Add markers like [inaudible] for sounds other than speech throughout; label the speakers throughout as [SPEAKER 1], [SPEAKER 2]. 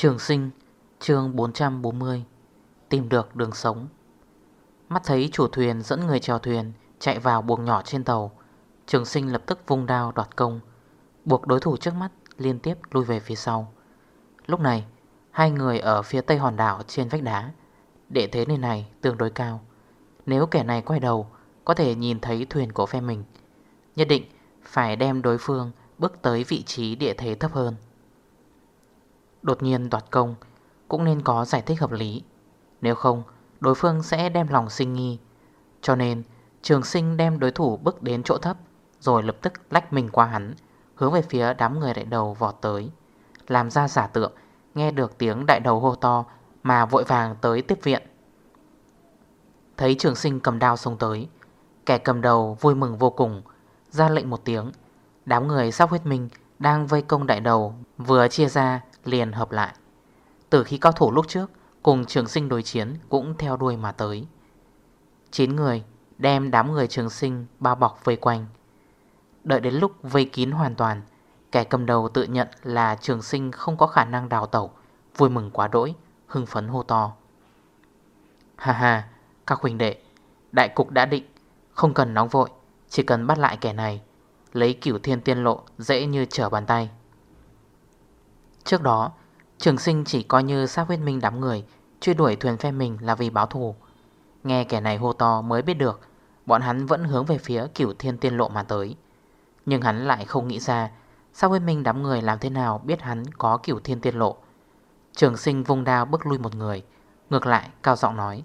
[SPEAKER 1] Trường sinh, chương 440 Tìm được đường sống. Mắt thấy chủ thuyền dẫn người chèo thuyền Chạy vào buồng nhỏ trên tàu, Trường sinh lập tức vung đao đoạt công, Buộc đối thủ trước mắt liên tiếp lui về phía sau. Lúc này, Hai người ở phía tây hòn đảo trên vách đá, Địa thế nơi này tương đối cao. Nếu kẻ này quay đầu, Có thể nhìn thấy thuyền của phe mình, Nhất định phải đem đối phương Bước tới vị trí địa thế thấp hơn. Đột nhiên đoạt công, Cũng nên có giải thích hợp lý. Nếu không, đối phương sẽ đem lòng sinh nghi. Cho nên, trường sinh đem đối thủ bước đến chỗ thấp, Rồi lập tức lách mình qua hắn, Hướng về phía đám người đại đầu vọt tới. Làm ra giả tượng, Nghe được tiếng đại đầu hô to Mà vội vàng tới tiếp viện. Thấy trường sinh cầm đao xông tới, Kẻ cầm đầu vui mừng vô cùng, Ra lệnh một tiếng. Đám người sắp huyết minh Đang vây công đại đầu, Vừa chia ra liền hợp lại. Từ khi cao thủ lúc trước, Cùng trường sinh đối chiến cũng theo đuôi mà tới. 9 người đem đám người trường sinh bao bọc vây quanh. Đợi đến lúc vây kín hoàn toàn, Kẻ cầm đầu tự nhận là trường sinh không có khả năng đào tẩu, Vui mừng quá đỗi, Hưng phấn hô to. Ha ha, Các huynh đệ, Đại cục đã định, Không cần nóng vội, Chỉ cần bắt lại kẻ này, Lấy cửu thiên tiên lộ dễ như trở bàn tay. Trước đó, Trường sinh chỉ coi như sát huyết minh đám người, Truy đuổi thuyền phe mình là vì báo thù. Nghe kẻ này hô to mới biết được, Bọn hắn vẫn hướng về phía cửu thiên tiên lộ mà tới. Nhưng hắn lại không nghĩ ra Sát huyết minh đám người làm thế nào biết hắn có cửu thiên tiên lộ. Trường sinh vung đao bước lui một người, Ngược lại cao giọng nói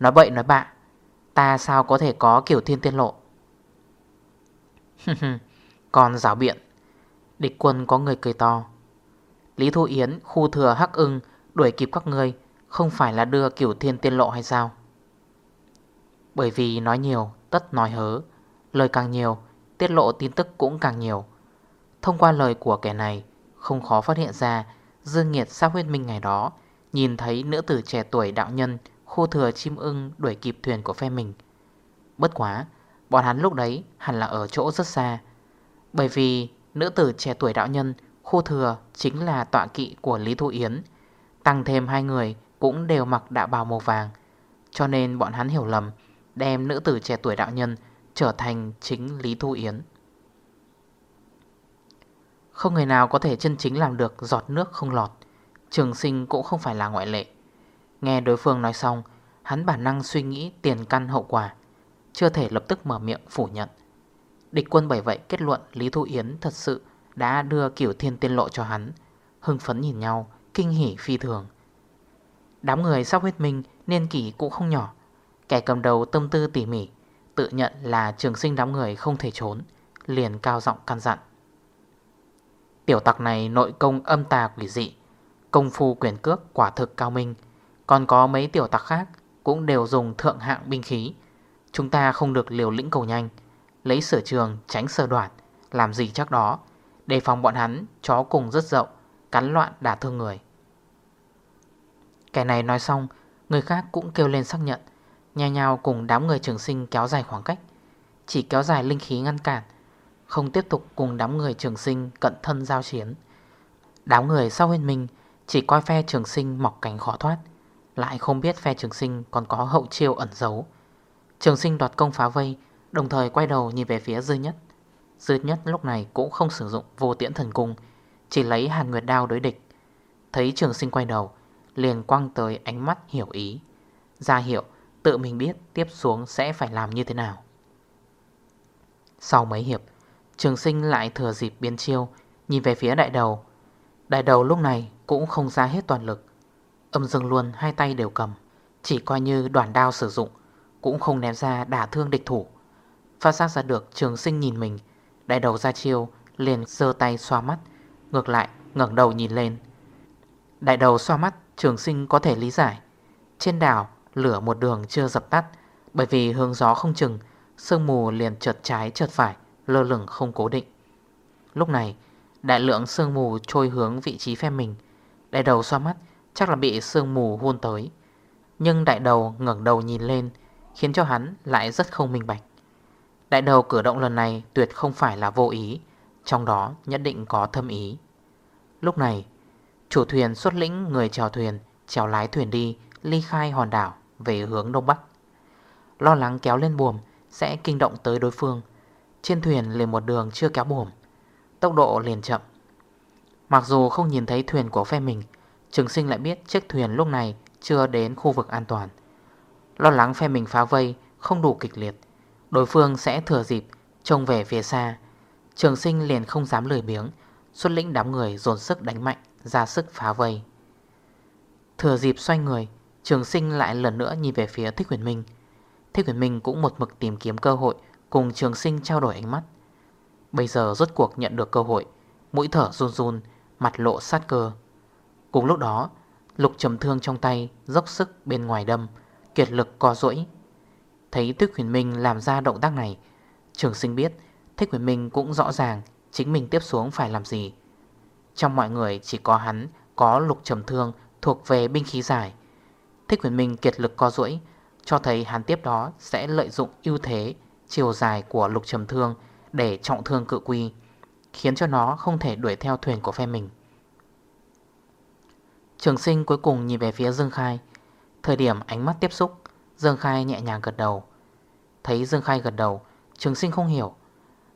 [SPEAKER 1] Nói bậy, nói bạ, Ta sao có thể có kiểu thiên tiên lộ? [laughs] Còn giáo biện, Địch quân có người cười to Lý Thu Yến, khu thừa hắc ưng, Đuổi kịp các người Không phải là đưa kiểu thiên tiên lộ hay sao? Bởi vì nói nhiều, Tất nói hớ, Lời càng nhiều, Tiết lộ tin tức cũng càng nhiều. Thông qua lời của kẻ này, Không khó phát hiện ra, Dương Nghiệt sát huyết minh ngày đó, Nhìn thấy nữ tử trẻ tuổi đạo nhân, Khu thừa chim ưng đuổi kịp thuyền của phe mình. Bất quá, Bọn hắn lúc đấy hẳn là ở chỗ rất xa. Bởi vì nữ tử trẻ tuổi đạo nhân Khu thừa chính là tọa kỵ của Lý Thu Yến. Tăng thêm hai người cũng đều mặc đạo bào màu vàng, Cho nên bọn hắn hiểu lầm, Đem nữ tử trẻ tuổi đạo nhân Trở thành chính Lý Thu Yến. Không người nào có thể chân chính làm được giọt nước không lọt. Trường sinh cũng không phải là ngoại lệ. Nghe đối phương nói xong, Hắn bản năng suy nghĩ tiền căn hậu quả, Chưa thể lập tức mở miệng phủ nhận. Địch quân bởi vậy kết luận Lý Thu Yến thật sự đã đưa kiểu thiên tiên lộ cho hắn, Hưng phấn nhìn nhau, Kinh hỉ phi thường. Đám người sắp huyết minh, Niên kỷ cũng không nhỏ. Kẻ cầm đầu tâm tư tỉ mỉ, Tự nhận là trường sinh đám người không thể trốn, Liền cao giọng căn dặn. Tiểu tặc này nội công âm tà quỷ dị, Công phu quyền cước quả thực cao minh. Còn có mấy tiểu tặc khác Cũng đều dùng thượng hạng binh khí. Chúng ta không được liều lĩnh cầu nhanh, Lấy sở trường tránh sơ đoạn, Làm gì chắc đó? Đề phòng bọn hắn, chó cùng rất rộng, Cắn loạn đả thương người. Kẻ này nói xong, Người khác cũng kêu lên xác nhận Nhà nhau cùng đám người trường sinh kéo dài khoảng cách. Chỉ kéo dài linh khí ngăn cản, Không tiếp tục cùng đám người trường sinh cận thân giao chiến. Đám người sau huyên mình Chỉ coi phe trường sinh mọc cánh khó thoát, Lại không biết phe trường sinh còn có hậu chiêu ẩn giấu. Trường sinh đoạt công phá vây, Đồng thời quay đầu nhìn về phía dư nhất. Dư nhất lúc này cũng không sử dụng vô tiễn thần cung, Chỉ lấy hàn nguyệt đao đối địch. Thấy trường sinh quay đầu, Liền quăng tới ánh mắt hiểu ý. Ra hiệu, tự mình biết tiếp xuống sẽ phải làm như thế nào. Sau mấy hiệp, Trường sinh lại thừa dịp biến chiêu, Nhìn về phía đại đầu. Đại đầu lúc này cũng không ra hết toàn lực. Âm dừng luôn hai tay đều cầm, Chỉ coi như đoàn đao sử dụng, Cũng không ném ra đả thương địch thủ. Phát giác ra được trường sinh nhìn mình Đại đầu ra chiêu, liền dơ tay xoa mắt, Ngược lại, ngẩng đầu nhìn lên. Đại đầu xoa mắt, trường sinh có thể lý giải. Trên đảo, lửa một đường chưa dập tắt, Bởi vì hướng gió không chừng, Sương mù liền chợt trái chợt phải, Lơ lửng không cố định. Lúc này, đại lượng sương mù trôi hướng vị trí phe mình. Đại đầu xoa mắt, Chắc là bị sương mù hôn tới. Nhưng đại đầu ngẩng đầu nhìn lên, Khiến cho hắn lại rất không minh bạch. Đại đầu cử động lần này tuyệt không phải là vô ý, Trong đó nhất định có thâm ý. Lúc này, Chủ thuyền xuất lĩnh người chèo thuyền, Chèo lái thuyền đi, Ly khai hòn đảo về hướng đông bắc. Lo lắng kéo lên buồm Sẽ kinh động tới đối phương. Trên thuyền liền một đường chưa kéo buồm, Tốc độ liền chậm. Mặc dù không nhìn thấy thuyền của phe mình, Trường sinh lại biết chiếc thuyền lúc này Chưa đến khu vực an toàn. Lo lắng phe mình phá vây Không đủ kịch liệt Đối phương sẽ thừa dịp, trông về phía xa. Trường sinh liền không dám lười biếng. Xuất lĩnh đám người dồn sức đánh mạnh, Ra sức phá vây. Thừa dịp xoay người, Trường sinh lại lần nữa nhìn về phía Thích Huyền Minh. Thích Huyền Minh cũng một mực tìm kiếm cơ hội, Cùng trường sinh trao đổi ánh mắt. Bây giờ rốt cuộc nhận được cơ hội, Mũi thở run run, Mặt lộ sát cơ. Cùng lúc đó, Lục trầm thương trong tay, Dốc sức bên ngoài đâm, Kiệt lực co rỗi Thấy Thích Huyền Minh làm ra động tác này. Trường sinh biết, Thích Huyền Minh cũng rõ ràng Chính mình tiếp xuống phải làm gì. Trong mọi người chỉ có hắn, Có lục trầm thương thuộc về binh khí giải. Thích Huyền Minh kiệt lực co duỗi, Cho thấy hắn tiếp đó sẽ lợi dụng ưu thế Chiều dài của lục trầm thương Để trọng thương cự quy, Khiến cho nó không thể đuổi theo thuyền của phe mình. Trường sinh cuối cùng nhìn về phía Dương Khai. Thời điểm ánh mắt tiếp xúc Dương Khai nhẹ nhàng gật đầu. Thấy Dương Khai gật đầu, Trường sinh không hiểu.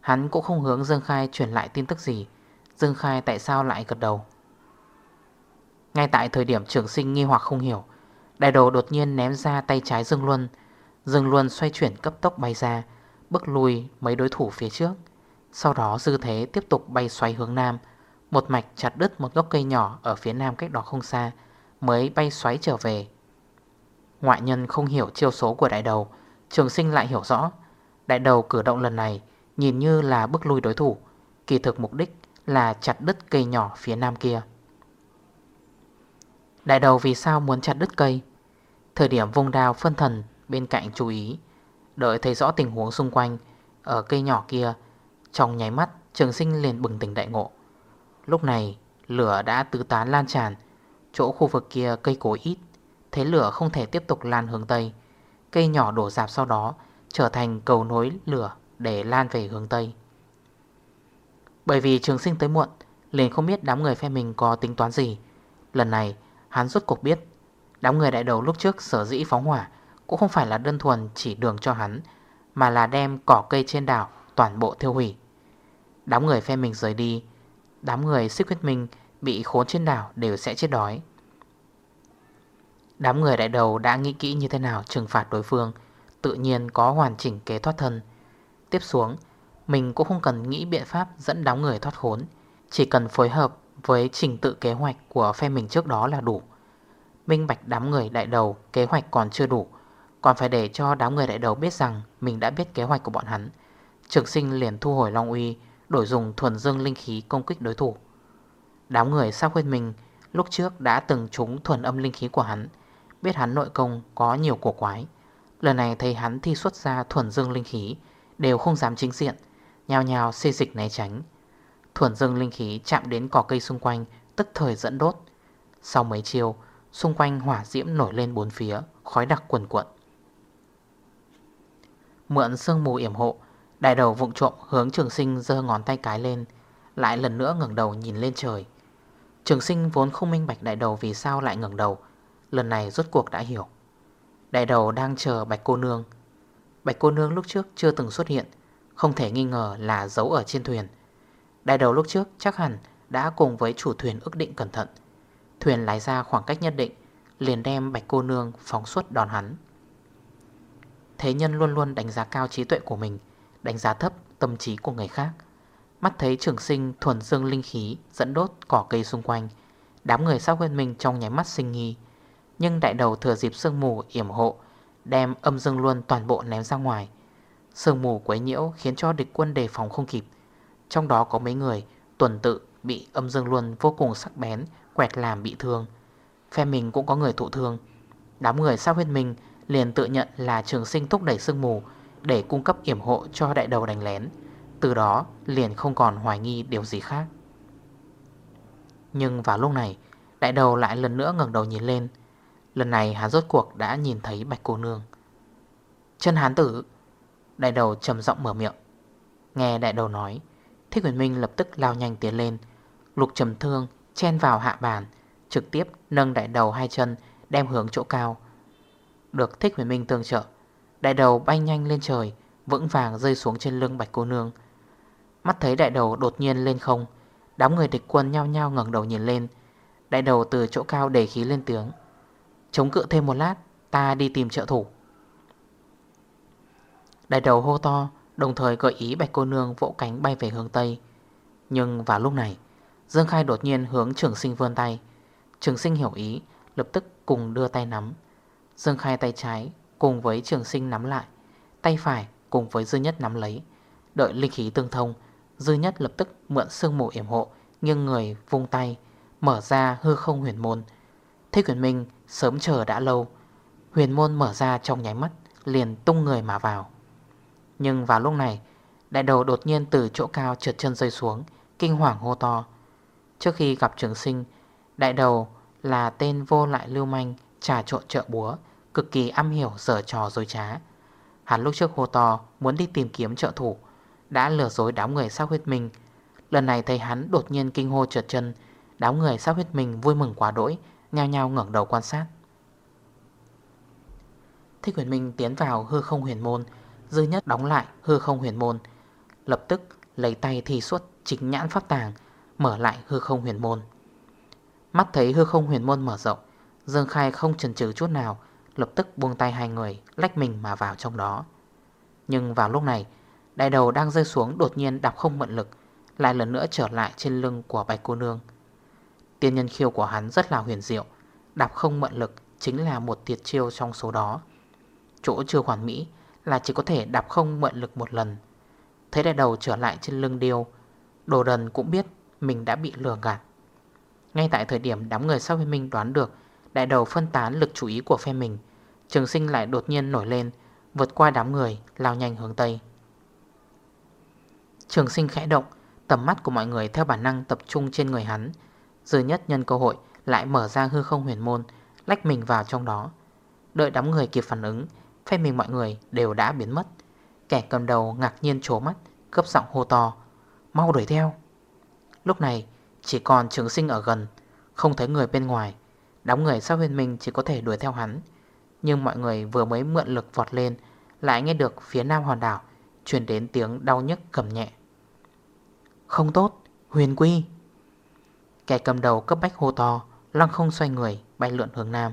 [SPEAKER 1] Hắn cũng không hướng Dương Khai truyền lại tin tức gì. Dương Khai tại sao lại gật đầu? Ngay tại thời điểm trường sinh nghi hoặc không hiểu, Đại đồ đột nhiên ném ra tay trái Dương Luân. Dương Luân xoay chuyển cấp tốc bay ra, Bước lùi mấy đối thủ phía trước. Sau đó dư thế tiếp tục bay xoay hướng nam. Một mạch chặt đứt một gốc cây nhỏ Ở phía nam cách đó không xa, Mới bay xoáy trở về. Ngoại nhân không hiểu chiêu số của đại đầu. Trường sinh lại hiểu rõ. Đại đầu cử động lần này Nhìn như là bước lui đối thủ. Kỳ thực mục đích là chặt đứt cây nhỏ phía nam kia. Đại đầu vì sao muốn chặt đứt cây? Thời điểm vung đao phân thần, bên cạnh chú ý, Đợi thấy rõ tình huống xung quanh, Ở cây nhỏ kia, Trong nháy mắt, trường sinh liền bừng tỉnh đại ngộ. Lúc này, lửa đã tứ tán lan tràn, Chỗ khu vực kia cây cối ít Thế lửa không thể tiếp tục lan hướng Tây. Cây nhỏ đổ dạp sau đó Trở thành cầu nối lửa Để lan về hướng Tây. Bởi vì trường sinh tới muộn, Liền không biết đám người phe mình có tính toán gì. Lần này, hắn rốt cuộc biết, Đám người đại đầu lúc trước sở dĩ phóng hỏa Cũng không phải là đơn thuần chỉ đường cho hắn, Mà là đem cỏ cây trên đảo Toàn bộ thiêu hủy. Đám người phe mình rời đi, Đám người xích huyết minh Bị khốn trên đảo đều sẽ chết đói. Đám người đại đầu đã nghĩ kỹ như thế nào trừng phạt đối phương, Tự nhiên có hoàn chỉnh kế thoát thân. Tiếp xuống, Mình cũng không cần nghĩ biện pháp dẫn đám người thoát khốn, Chỉ cần phối hợp với trình tự kế hoạch của phe mình trước đó là đủ. Minh bạch đám người đại đầu kế hoạch còn chưa đủ, Còn phải để cho đám người đại đầu biết rằng Mình đã biết kế hoạch của bọn hắn. Trường sinh liền thu hồi Long Uy, Đổi dùng thuần dương linh khí công kích đối thủ. Đám người sao khuyên mình, Lúc trước đã từng trúng thuần âm linh khí của hắn Biết hắn nội công có nhiều cổ quái. Lần này thấy hắn thi xuất ra thuần dương linh khí, Đều không dám chính diện Nhào nhào xê dịch né tránh. Thuần dương linh khí chạm đến cỏ cây xung quanh, Tức thời dẫn đốt. Sau mấy chiều Xung quanh hỏa diễm nổi lên bốn phía, Khói đặc quần cuộn Mượn sương mù yểm hộ, Đại đầu vụng trộm hướng trường sinh dơ ngón tay cái lên, Lại lần nữa ngẩng đầu nhìn lên trời. Trường sinh vốn không minh bạch đại đầu vì sao lại ngẩng đầu Lần này rốt cuộc đã hiểu. Đại đầu đang chờ bạch cô nương. Bạch cô nương lúc trước chưa từng xuất hiện, Không thể nghi ngờ là giấu ở trên thuyền. Đại đầu lúc trước chắc hẳn Đã cùng với chủ thuyền ước định cẩn thận. Thuyền lái ra khoảng cách nhất định, Liền đem bạch cô nương phóng xuất đòn hắn. Thế nhân luôn luôn đánh giá cao trí tuệ của mình, Đánh giá thấp tâm trí của người khác. Mắt thấy trường sinh thuần dương linh khí Dẫn đốt cỏ cây xung quanh, Đám người sau quên mình trong nháy mắt sinh nghi. Nhưng đại đầu thừa dịp sương mù yểm hộ, Đem âm dương luôn toàn bộ ném ra ngoài. Sương mù quấy nhiễu khiến cho địch quân đề phòng không kịp. Trong đó có mấy người, tuần tự, bị âm dương luân vô cùng sắc bén, Quẹt làm bị thương. Phe mình cũng có người thụ thương. Đám người sao huyết mình liền tự nhận là trường sinh thúc đẩy sương mù Để cung cấp yểm hộ cho đại đầu đánh lén. Từ đó liền không còn hoài nghi điều gì khác. Nhưng vào lúc này, Đại đầu lại lần nữa ngẩng đầu nhìn lên. Lần này hắn rốt cuộc đã nhìn thấy bạch cô nương. Chân hán tử, Đại đầu trầm giọng mở miệng. Nghe đại đầu nói, Thích huyền minh lập tức lao nhanh tiến lên. Lục trầm thương chen vào hạ bàn, Trực tiếp nâng đại đầu hai chân, Đem hướng chỗ cao. Được thích huyền minh tương trợ, Đại đầu bay nhanh lên trời, Vững vàng rơi xuống trên lưng bạch cô nương. Mắt thấy đại đầu đột nhiên lên không, Đám người địch quân nhau nhau ngẩng đầu nhìn lên. Đại đầu từ chỗ cao đẩy khí lên tiếng. Chống cự thêm một lát, Ta đi tìm trợ thủ. Đại đầu hô to, Đồng thời gợi ý bạch cô nương vỗ cánh bay về hướng Tây. Nhưng vào lúc này, Dương Khai đột nhiên hướng trường sinh vươn tay. Trường sinh hiểu ý, Lập tức cùng đưa tay nắm. Dương Khai tay trái cùng với trường sinh nắm lại, Tay phải cùng với dư nhất nắm lấy. Đợi linh khí tương thông, Dư nhất lập tức mượn sương mù yểm hộ, Nghiêng người vung tay, Mở ra hư không huyền môn. Thế quyền minh sớm chờ đã lâu. Huyền môn mở ra trong nháy mắt, Liền tung người mà vào. Nhưng vào lúc này, Đại đầu đột nhiên từ chỗ cao trượt chân rơi xuống, Kinh hoàng hô to. Trước khi gặp trường sinh, Đại đầu là tên vô lại lưu manh, Trà trộn trợ búa, Cực kỳ am hiểu dở trò dối trá. Hắn lúc trước hô to muốn đi tìm kiếm trợ thủ, Đã lừa dối đám người sát huyết mình. Lần này thấy hắn đột nhiên kinh hô trượt chân, Đám người sát huyết mình vui mừng quá đỗi Nhao nhao ngẩng đầu quan sát. Thích huyền minh tiến vào hư không huyền môn Dư nhất đóng lại hư không huyền môn, Lập tức lấy tay thi xuất chính nhãn pháp tàng, Mở lại hư không huyền môn. Mắt thấy hư không huyền môn mở rộng, Dương Khai không chần chừ chút nào, Lập tức buông tay hai người Lách mình mà vào trong đó. Nhưng vào lúc này Đại đầu đang rơi xuống đột nhiên đạp không mận lực, Lại lần nữa trở lại trên lưng của bạch cô nương. Tiên nhân khiêu của hắn rất là huyền diệu, Đạp không mượn lực chính là một tiệt chiêu trong số đó. Chỗ chưa hoàn mỹ là chỉ có thể đạp không mượn lực một lần. Thấy đại đầu trở lại trên lưng điêu, Đồ đần cũng biết mình đã bị lừa gạt. Ngay tại thời điểm đám người sau phe mình đoán được, Đại đầu phân tán lực chú ý của phe mình, Trường sinh lại đột nhiên nổi lên, Vượt qua đám người, lao nhanh hướng Tây. Trường sinh khẽ động, Tầm mắt của mọi người theo bản năng tập trung trên người hắn Dư nhất nhân cơ hội Lại mở ra hư không huyền môn, Lách mình vào trong đó. Đợi đám người kịp phản ứng, Phe mình mọi người đều đã biến mất. Kẻ cầm đầu ngạc nhiên trố mắt Cấp giọng hô to, Mau đuổi theo! Lúc này, chỉ còn trường sinh ở gần, Không thấy người bên ngoài. Đám người sau huyền mình chỉ có thể đuổi theo hắn. Nhưng mọi người vừa mới mượn lực vọt lên, Lại nghe được phía nam hòn đảo Truyền đến tiếng đau nhức cầm nhẹ. Không tốt, Huyền quy! Kẻ cầm đầu cấp bách hô to, Lăng không xoay người, bay lượn hướng nam.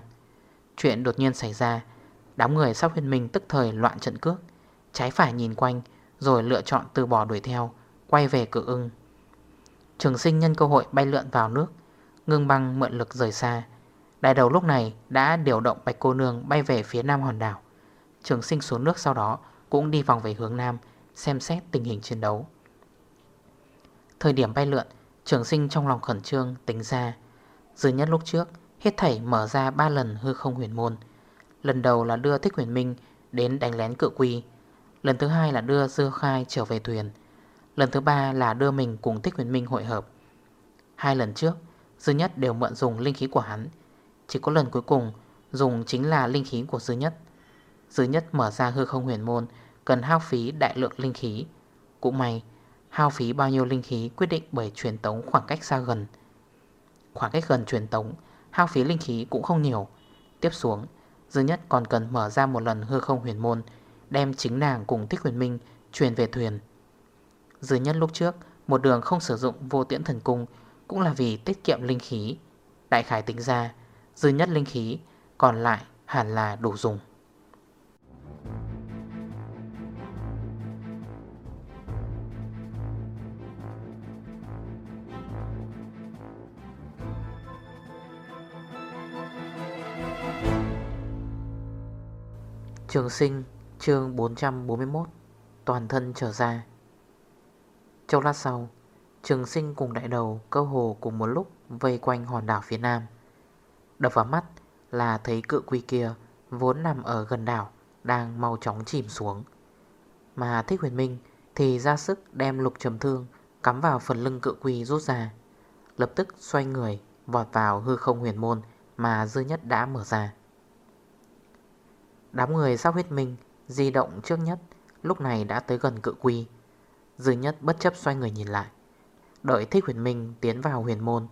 [SPEAKER 1] Chuyện đột nhiên xảy ra, Đám người sau huyền minh tức thời loạn trận cước. Trái phải nhìn quanh, Rồi lựa chọn từ bỏ đuổi theo, Quay về cự ưng. Trường sinh nhân cơ hội bay lượn vào nước, Ngưng băng mượn lực rời xa. Đại đầu lúc này đã điều động bạch cô nương bay về phía nam hòn đảo. Trường sinh xuống nước sau đó cũng đi vòng về hướng nam, Xem xét tình hình chiến đấu. Thời điểm bay lượn Trường sinh trong lòng khẩn trương, tính ra. Dư nhất lúc trước, Hết thảy mở ra 3 lần hư không huyền môn. Lần đầu là đưa Thích Huyền Minh Đến đánh lén cự quy. Lần thứ hai là đưa Dư Khai trở về thuyền. Lần thứ ba là đưa mình cùng Thích Huyền Minh hội hợp. Hai lần trước, Dư Nhất đều mượn dùng linh khí của hắn. Chỉ có lần cuối cùng, Dùng chính là linh khí của Dư Nhất. Dư Nhất mở ra hư không huyền môn, Cần hao phí đại lượng linh khí. Cũng may Hao phí bao nhiêu linh khí quyết định bởi truyền tống khoảng cách xa gần. Khoảng cách gần truyền tống, Hao phí linh khí cũng không nhiều. Tiếp xuống, Dư Nhất còn cần mở ra một lần hư không huyền môn, Đem chính nàng cùng Thích Huyền Minh Truyền về thuyền. Dư nhất lúc trước, Một đường không sử dụng vô tiễn thần cung, Cũng là vì tiết kiệm linh khí. Đại khải tính ra, Dư nhất linh khí Còn lại hẳn là đủ dùng. Trường sinh, chương 441 Toàn thân trở ra. Châu lát sau, Trường sinh cùng đại đầu cơ hồ cùng một lúc Vây quanh hòn đảo phía nam. Đập vào mắt là thấy cự quy kia Vốn nằm ở gần đảo, Đang mau chóng chìm xuống. Mà thích huyền minh Thì ra sức đem lục trầm thương Cắm vào phần lưng cự quy rút ra. Lập tức xoay người Vọt vào hư không huyền môn Mà dư nhất đã mở ra. Đám người sau huyết minh Di động trước nhất, Lúc này đã tới gần cự quy. Dư nhất bất chấp xoay người nhìn lại. Đợi thích huyền minh tiến vào huyền môn,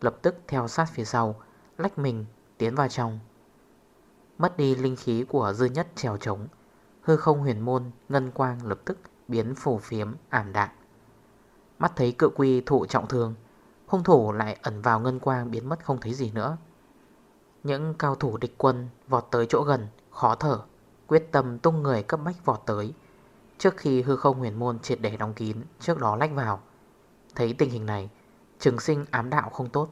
[SPEAKER 1] Lập tức theo sát phía sau, Lách mình tiến vào trong. Mất đi linh khí của dư nhất trèo trống, Hư không huyền môn Ngân quang lập tức biến phổ phiếm, ảm đạm. Mắt thấy cự quy thụ trọng thương, Hung thủ lại ẩn vào ngân quang biến mất không thấy gì nữa. Những cao thủ địch quân vọt tới chỗ gần Khó thở, Quyết tâm tung người cấp bách vọt tới, Trước khi hư không huyền môn triệt để đóng kín, Trước đó lách vào. Thấy tình hình này, Trường sinh ám đạo không tốt.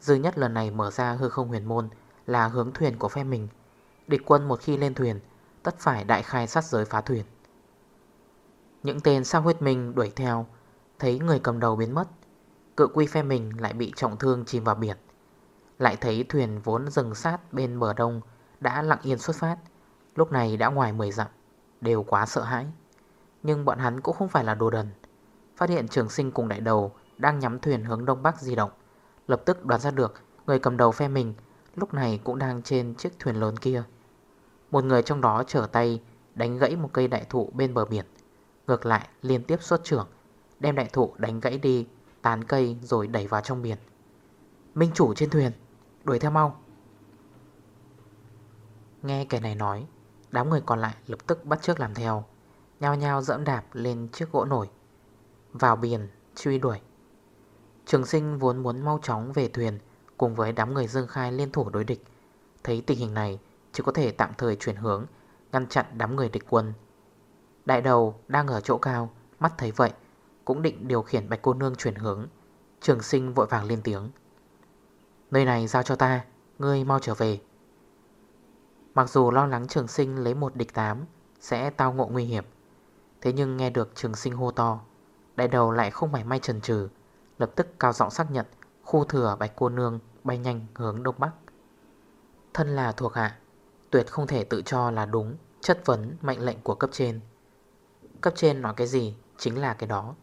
[SPEAKER 1] Dư nhất lần này mở ra hư không huyền môn Là hướng thuyền của phe mình. Địch quân một khi lên thuyền, Tất phải đại khai sát giới phá thuyền. Những tên sao huyết minh đuổi theo, Thấy người cầm đầu biến mất, Cự quy phe mình lại bị trọng thương chìm vào biển. Lại thấy thuyền vốn dừng sát bên bờ đông đã lặng yên xuất phát. Lúc này đã ngoài 10 dặm, Đều quá sợ hãi. Nhưng bọn hắn cũng không phải là đồ đần. Phát hiện trường sinh cùng đại đầu Đang nhắm thuyền hướng đông bắc di động. Lập tức đoán ra được, Người cầm đầu phe mình, Lúc này cũng đang trên chiếc thuyền lớn kia. Một người trong đó trở tay Đánh gãy một cây đại thụ bên bờ biển. Ngược lại, liên tiếp xuất trưởng, Đem đại thụ đánh gãy đi, Tán cây rồi đẩy vào trong biển. Minh chủ trên thuyền, Đuổi theo mau. Nghe kẻ này nói, Đám người còn lại lập tức bắt trước làm theo, Nhao nhao dẫm đạp lên chiếc gỗ nổi, Vào biển truy đuổi. Trường sinh vốn muốn mau chóng về thuyền Cùng với đám người dương khai liên thủ đối địch. Thấy tình hình này, Chỉ có thể tạm thời chuyển hướng, Ngăn chặn đám người địch quân. Đại đầu đang ở chỗ cao, Mắt thấy vậy, Cũng định điều khiển bạch cô nương chuyển hướng. Trường sinh vội vàng lên tiếng. Nơi này giao cho ta, Ngươi mau trở về. Mặc dù lo lắng trường sinh lấy một địch tám, Sẽ tao ngộ nguy hiểm, Thế nhưng nghe được trường sinh hô to, Đại đầu lại không mảy may trần trừ Lập tức cao giọng xác nhận, Khu thừa bạch cô nương bay nhanh hướng đông bắc. Thân là thuộc hạ, Tuyệt không thể tự cho là đúng Chất vấn mệnh lệnh của cấp trên. Cấp trên nói cái gì Chính là cái đó,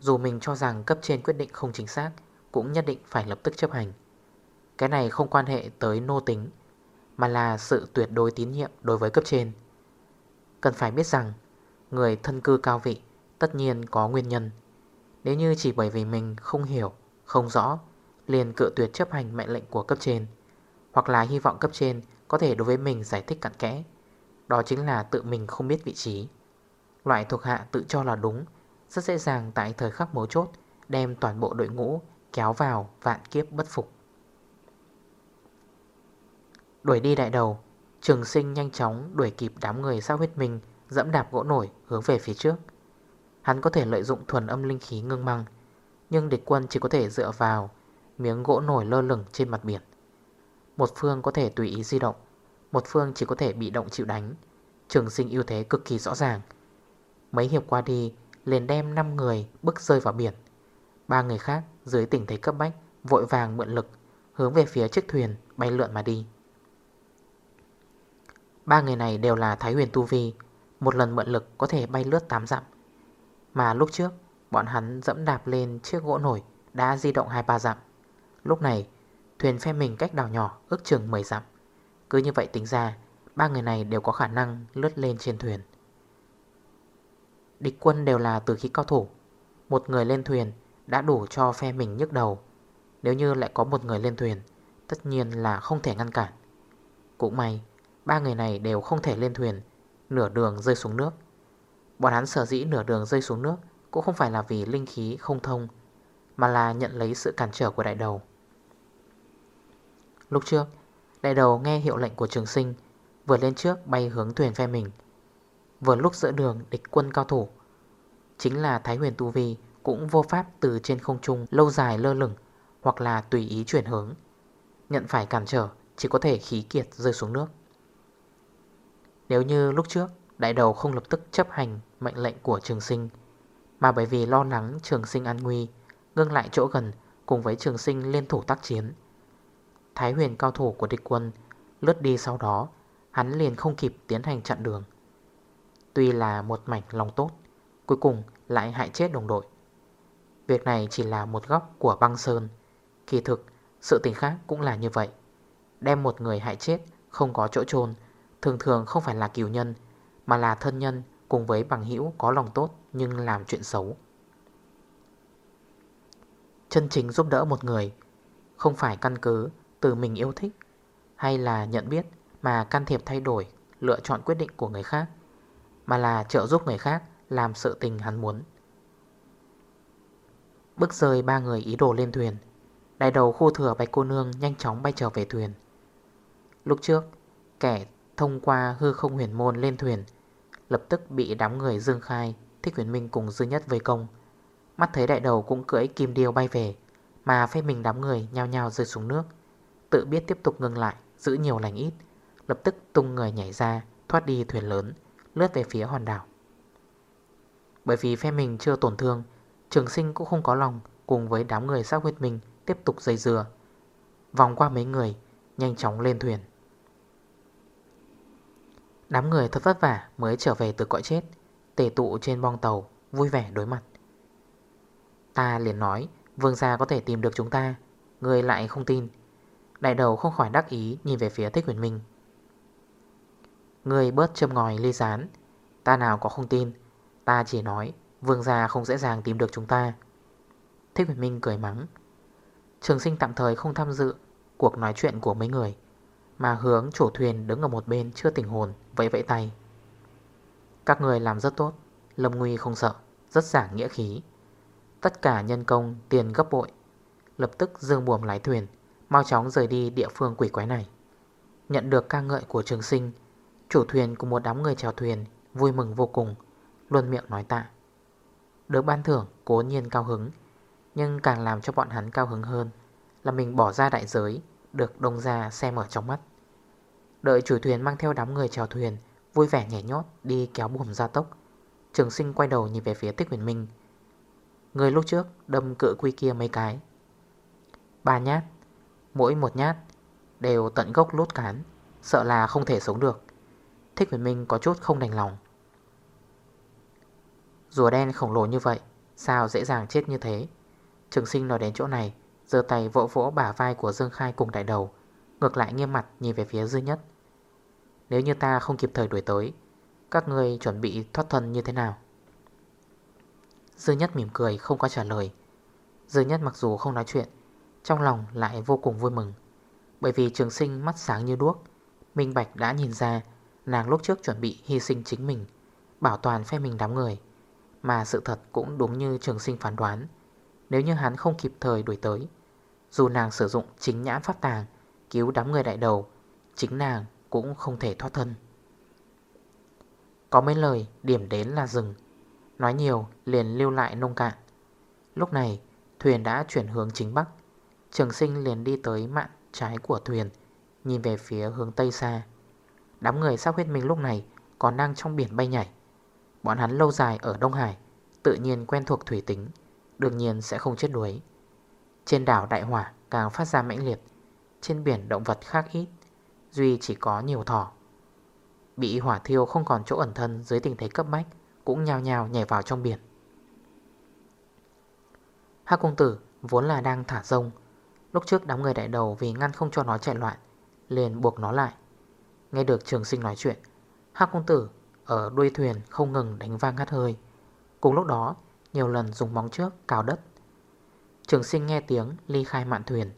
[SPEAKER 1] Dù mình cho rằng cấp trên quyết định không chính xác, Cũng nhất định phải lập tức chấp hành. Cái này không quan hệ tới nô tính mà là sự tuyệt đối tín nhiệm đối với cấp trên. Cần phải biết rằng, Người thân cư cao vị Tất nhiên có nguyên nhân. Nếu như chỉ bởi vì mình không hiểu, Không rõ, Liền cự tuyệt chấp hành mệnh lệnh của cấp trên, Hoặc là hy vọng cấp trên Có thể đối với mình giải thích cặn kẽ, Đó chính là tự mình không biết vị trí. Loại thuộc hạ tự cho là đúng Rất dễ dàng tại thời khắc mấu chốt Đem toàn bộ đội ngũ kéo vào vạn kiếp bất phục. Đuổi đi đại đầu. Trường sinh nhanh chóng đuổi kịp đám người sao huyết mình, Dẫm đạp gỗ nổi hướng về phía trước. Hắn có thể lợi dụng thuần âm linh khí ngưng măng, Nhưng địch quân chỉ có thể dựa vào Miếng gỗ nổi lơ lửng trên mặt biển. Một phương có thể tùy ý di động, Một phương chỉ có thể bị động chịu đánh. Trường sinh ưu thế cực kỳ rõ ràng. Mấy hiệp qua đi, liền đem 5 người bước rơi vào biển. Ba người khác dưới tình thế cấp bách, Vội vàng mượn lực Hướng về phía chiếc thuyền bay lượn mà đi. Ba người này đều là Thái huyền Tu Vi, Một lần mượn lực có thể bay lướt 8 dặm. Mà lúc trước, Bọn hắn dẫm đạp lên chiếc gỗ nổi Đã di động 2-3 dặm. Lúc này, thuyền phe mình cách đảo nhỏ ước chừng 10 dặm. Cứ như vậy tính ra, Ba người này đều có khả năng lướt lên trên thuyền. Địch quân đều là từ khí cao thủ. Một người lên thuyền đã đủ cho phe mình nhức đầu. Nếu như lại có một người lên thuyền, Tất nhiên là không thể ngăn cản. Cũng may Ba người này đều không thể lên thuyền, Nửa đường rơi xuống nước. Bọn hắn sở dĩ nửa đường rơi xuống nước Cũng không phải là vì linh khí không thông, Mà là nhận lấy sự cản trở của đại đầu. Lúc trước, Đại đầu nghe hiệu lệnh của trường sinh, Vừa lên trước bay hướng thuyền phe mình. Vừa lúc giữa đường địch quân cao thủ, Chính là Thái huyền Tu Vi Cũng vô pháp từ trên không trung Lâu dài lơ lửng Hoặc là tùy ý chuyển hướng. Nhận phải cản trở Chỉ có thể khí kiệt rơi xuống nước. Nếu như lúc trước, Đại đầu không lập tức chấp hành mệnh lệnh của trường sinh, Mà bởi vì lo lắng trường sinh an nguy, Ngưng lại chỗ gần cùng với trường sinh liên thủ tác chiến, Thái huyền cao thủ của địch quân Lướt đi sau đó, Hắn liền không kịp tiến hành chặn đường. Tuy là một mảnh lòng tốt, Cuối cùng lại hại chết đồng đội. Việc này chỉ là một góc của băng sơn. Kỳ thực, Sự tình khác cũng là như vậy. Đem một người hại chết Không có chỗ chôn Thường thường không phải là kiều nhân, Mà là thân nhân cùng với bằng hữu có lòng tốt Nhưng làm chuyện xấu. Chân chính giúp đỡ một người Không phải căn cứ từ mình yêu thích Hay là nhận biết Mà can thiệp thay đổi, Lựa chọn quyết định của người khác, Mà là trợ giúp người khác Làm sự tình hắn muốn. Bước rơi ba người ý đồ lên thuyền, Đại đầu khu thừa bạch cô nương Nhanh chóng bay trở về thuyền. Lúc trước, Kẻ thông qua hư không huyền môn lên thuyền. Lập tức bị đám người Dương Khai, Thích huyền minh cùng dư nhất vây công. Mắt thấy đại đầu cũng cưỡi kim điêu bay về, Mà phê mình đám người nhao nhao rơi xuống nước. Tự biết tiếp tục ngừng lại, Giữ nhiều lành ít. Lập tức tung người nhảy ra, Thoát đi thuyền lớn, Lướt về phía hòn đảo. Bởi vì phe mình chưa tổn thương, Trường sinh cũng không có lòng Cùng với đám người sát huyết mình Tiếp tục dây dừa Vòng qua mấy người, Nhanh chóng lên thuyền. Đám người thật vất vả mới trở về từ cõi chết. Tề tụ trên bong tàu, Vui vẻ đối mặt. Ta liền nói, Vương gia có thể tìm được chúng ta. Người lại không tin. Đại đầu không khỏi đắc ý nhìn về phía Thích Huyền Minh. Người bớt châm ngòi ly rán Ta nào có không tin. Ta chỉ nói, Vương gia không dễ dàng tìm được chúng ta. Thích Huyền Minh cười mắng. Trường sinh tạm thời không tham dự Cuộc nói chuyện của mấy người. Mà hướng chủ thuyền đứng ở một bên chưa tỉnh hồn, Vẫy vẫy tay. Các người làm rất tốt, Lâm Nguy không sợ, Rất giảng nghĩa khí. Tất cả nhân công, tiền gấp bội, Lập tức dương buồm lái thuyền, Mau chóng rời đi địa phương quỷ quái này. Nhận được ca ngợi của trường sinh, Chủ thuyền cùng một đám người chèo thuyền Vui mừng vô cùng, Luôn miệng nói tạ. Được ban thưởng, cố nhiên cao hứng, Nhưng càng làm cho bọn hắn cao hứng hơn Là mình bỏ ra đại giới, Được đông ra xem ở trong mắt. Đợi chủ thuyền mang theo đám người chèo thuyền, Vui vẻ nhảy nhót, đi kéo buồm ra tốc. Trường sinh quay đầu nhìn về phía tích huyền minh. Người lúc trước đâm cự quy kia mấy cái. Ba nhát, Mỗi một nhát Đều tận gốc lốt cán, Sợ là không thể sống được. Thích huyền minh có chút không đành lòng. Rùa đen khổng lồ như vậy, Sao dễ dàng chết như thế? Trường sinh nói đến chỗ này Giờ tay vỗ vỗ bả vai của Dương Khai cùng đại đầu, Ngược lại nghiêm mặt nhìn về phía dư nhất. Nếu như ta không kịp thời đuổi tới, Các người chuẩn bị thoát thân như thế nào? Dư nhất mỉm cười, không có trả lời. Dư nhất mặc dù không nói chuyện, Trong lòng lại vô cùng vui mừng. Bởi vì trường sinh mắt sáng như đuốc, Minh Bạch đã nhìn ra Nàng lúc trước chuẩn bị hy sinh chính mình, Bảo toàn phe mình đám người. Mà sự thật cũng đúng như trường sinh phán đoán, Nếu như hắn không kịp thời đuổi tới, Dù nàng sử dụng chính nhãn pháp tàng Cứu đám người đại đầu, Chính nàng cũng không thể thoát thân. Có mấy lời, điểm đến là rừng Nói nhiều, liền lưu lại nông cạn. Lúc này, thuyền đã chuyển hướng chính bắc. Trường sinh liền đi tới mạn trái của thuyền, Nhìn về phía hướng tây xa. Đám người sắc huyết mình lúc này Còn đang trong biển bay nhảy. Bọn hắn lâu dài ở Đông Hải, Tự nhiên quen thuộc thủy tính, Đương nhiên sẽ không chết đuối. Trên đảo Đại Hỏa càng phát ra mãnh liệt, Trên biển động vật khác ít. Duy chỉ có nhiều thỏ. Bị hỏa thiêu không còn chỗ ẩn thân dưới tình thế cấp bách, cũng nhào nhào nhảy vào trong biển. Hác công tử vốn là đang thả rông. Lúc trước đám người đại đầu vì ngăn không cho nó chạy loạn, Liền buộc nó lại. Nghe được trường sinh nói chuyện Hác công tử ở đuôi thuyền không ngừng đánh vang ngắt hơi. Cùng lúc đó, nhiều lần dùng móng trước cào đất. Trường sinh nghe tiếng ly khai mạn thuyền,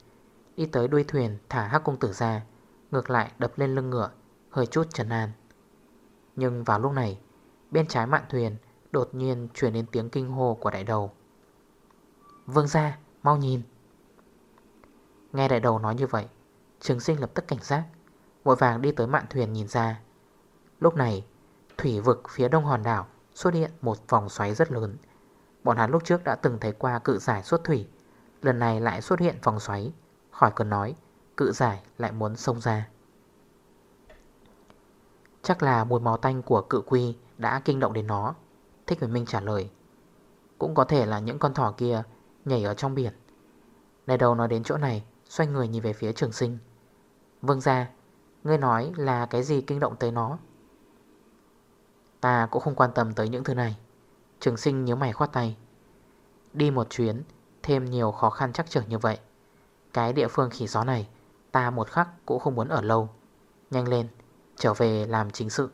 [SPEAKER 1] Đi tới đuôi thuyền thả hắc công tử ra. Ngược lại đập lên lưng ngựa, Hơi chút trần an. Nhưng vào lúc này, Bên trái mạn thuyền Đột nhiên chuyển đến tiếng kinh hô của đại đầu. Vương ra mau nhìn. Nghe đại đầu nói như vậy, Trường sinh lập tức cảnh giác, Vội vàng đi tới mạn thuyền nhìn ra. Lúc này, Thủy vực phía đông hòn đảo Xuất hiện một vòng xoáy rất lớn. Bọn hắn lúc trước đã từng thấy qua cự giải xuất thủy, Lần này lại xuất hiện vòng xoáy, Khỏi cần nói Cự giải lại muốn xông ra. Chắc là mùi màu tanh của cự quy đã kinh động đến nó. Thích Huyền Minh trả lời, Cũng có thể là những con thỏ kia nhảy ở trong biển. Này đầu nói đến chỗ này, Xoay người nhìn về phía trường sinh. Vâng ra Ngươi nói là cái gì kinh động tới nó? Ta cũng không quan tâm tới những thứ này. Trường sinh nhớ mày khoát tay. Đi một chuyến, Thêm nhiều khó khăn chắc trở như vậy. Cái địa phương khỉ gió này Ta một khắc cũng không muốn ở lâu. Nhanh lên, Trở về làm chính sự.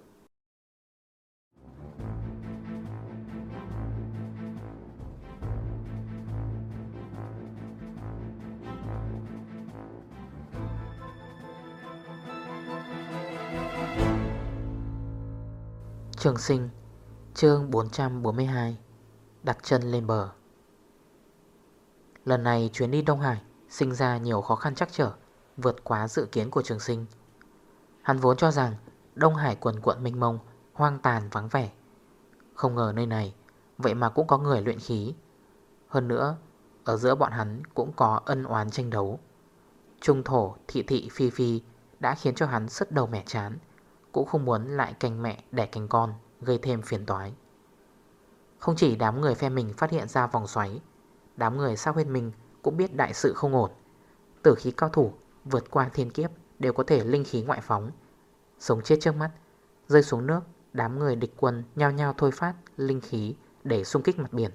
[SPEAKER 1] Trường sinh, chương 442 Đặt chân lên bờ. Lần này chuyến đi Đông Hải, Sinh ra nhiều khó khăn chắc trở. Vượt quá dự kiến của trường sinh. Hắn vốn cho rằng Đông Hải quần quận mênh mông, Hoang tàn vắng vẻ. Không ngờ nơi này, Vậy mà cũng có người luyện khí. Hơn nữa, Ở giữa bọn hắn cũng có ân oán tranh đấu. Trung thổ, thị thị, phi phi Đã khiến cho hắn sứt đầu mẻ chán, cũng không muốn lại canh mẹ, đẻ canh con, Gây thêm phiền toái. Không chỉ đám người phe mình phát hiện ra vòng xoáy, Đám người sao huyết mình Cũng biết đại sự không ổn. Tử khí cao thủ vượt qua thiên kiếp Đều có thể linh khí ngoại phóng. Sống chết trước mắt Rơi xuống nước Đám người địch quân nhao nhao thôi phát linh khí Để xung kích mặt biển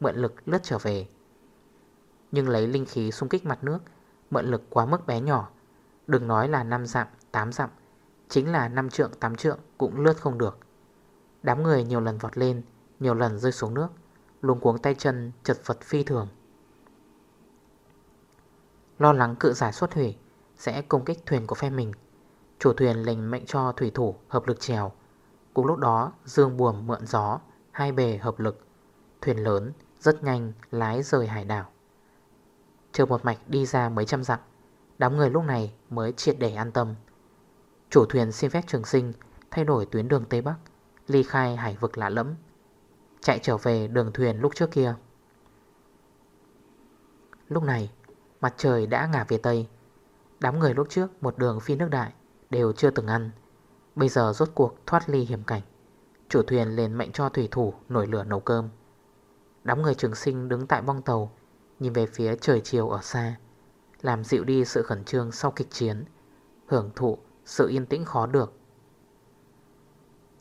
[SPEAKER 1] Mượn lực lướt trở về. Nhưng lấy linh khí xung kích mặt nước Mượn lực quá mức bé nhỏ. Đừng nói là 5 dặm, 8 dặm Chính là 5 trượng 8 trượng cũng lướt không được. Đám người nhiều lần vọt lên Nhiều lần rơi xuống nước Luống cuống tay chân chật vật phi thường. Lo lắng cự giải xuất hủy sẽ công kích thuyền của phe mình. Chủ thuyền lệnh mệnh cho thủy thủ hợp lực chèo Cùng lúc đó, dương buồm mượn gió, Hai bề hợp lực. Thuyền lớn, rất nhanh, lái rời hải đảo. Chờ một mạch đi ra mấy trăm dặm, Đám người lúc này mới triệt để an tâm. Chủ thuyền xin phép trường sinh Thay đổi tuyến đường Tây Bắc, Ly khai hải vực lạ lẫm, Chạy trở về đường thuyền lúc trước kia. Lúc này, Mặt trời đã ngả về Tây. Đám người lúc trước một đường phi nước đại, Đều chưa từng ăn. Bây giờ rốt cuộc thoát ly hiểm cảnh, Chủ thuyền liền mệnh cho thủy thủ Nổi lửa nấu cơm. Đám người trường sinh đứng tại bong tàu, Nhìn về phía trời chiều ở xa, Làm dịu đi sự khẩn trương sau kịch chiến, Hưởng thụ sự yên tĩnh khó được.